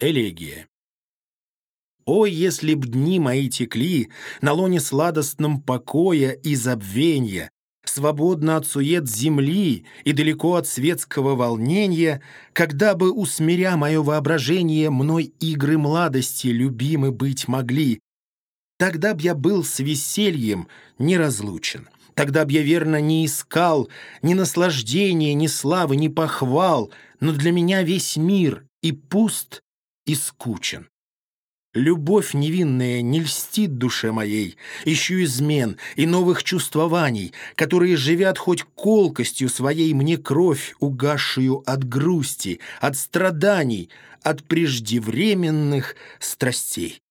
Элегия. О, если б дни мои текли на лоне сладостном покоя и забвенья, свободно от сует земли и далеко от светского волнения, когда бы, усмиря мое воображение, мной игры младости любимы быть могли, тогда б я был с весельем неразлучен. Тогда б я верно не искал ни наслаждения, ни славы, ни похвал, но для меня весь мир и пуст, и скучен. Любовь невинная не льстит душе моей, ищу измен и новых чувствований, которые живят хоть колкостью своей мне кровь, угасшую от грусти, от страданий, от преждевременных страстей.